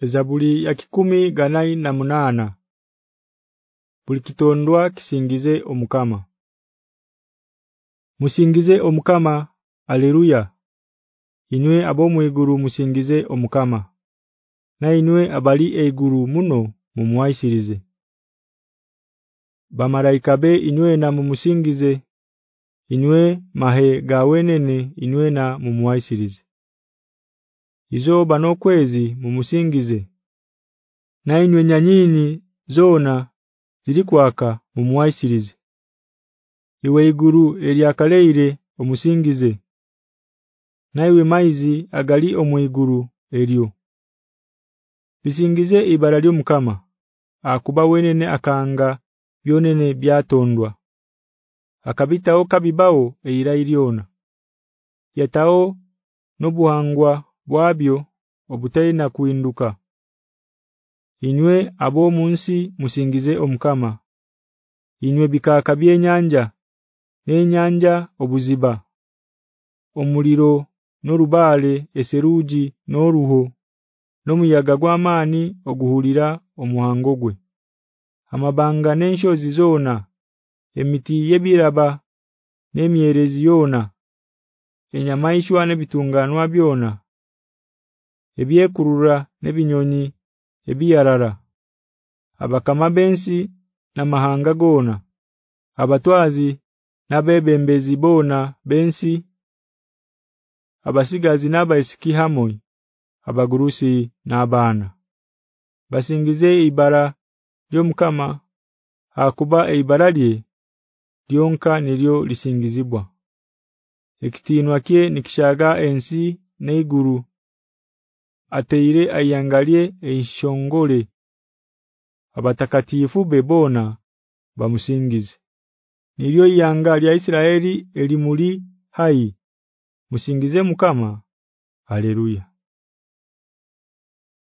Ezabuli ya kikumi ganai na munana. Bulikitondwa kisingize omukama. Musingize omukama Haleluya Inwe abomweguru musingize omukama. Na inwe abali eiguru muno mumwaisirize. Bamalaika be inwe na mumusingize. Inwe mahe gawenene inwe na mumwaisirize Izoba nokwezi mumusingize Na inwe nyanyini zona zilikwaka mumwaisirize Iwe iguru eliakaleire omusingize. Naiwe maizi agali omwiguru elio Bisingize ibara lyo mukama. Akuba wenene akanga byonene byatondwa. Akabitao kabibao eira iliona yatao nobuhangwa bwabyo obutaina kuinduka Inywe abo munsi musingize omukama. Inywe bikaka byenyanja nenyanja obuziba. Omuliro norubale eseruji noruho nomuyaga gwamani oguhulira omuhango gwe. Amabanga nenshozi zona emiti yebiraba nemyerezi yona enyamaishwa nebitunganwa byona ebyekurura nebinyonyi ebiyarara. Abakama bensi na mahanga gona abatwazi nabebembezi bona bensi. Abasigazi nabaisiki hamoi abagurusi nabana basingize ibara lyomkama akuba eibaralye lyonka nilyo lisingizibwa. Ekitinwa kye nikishaga ensi neiguru ateire ayangalie eishongole. Abatakatifu bebona bamusingize. Nilyo yangali lya Isiraeli elimuli hai. Musingize mukama. Haleluya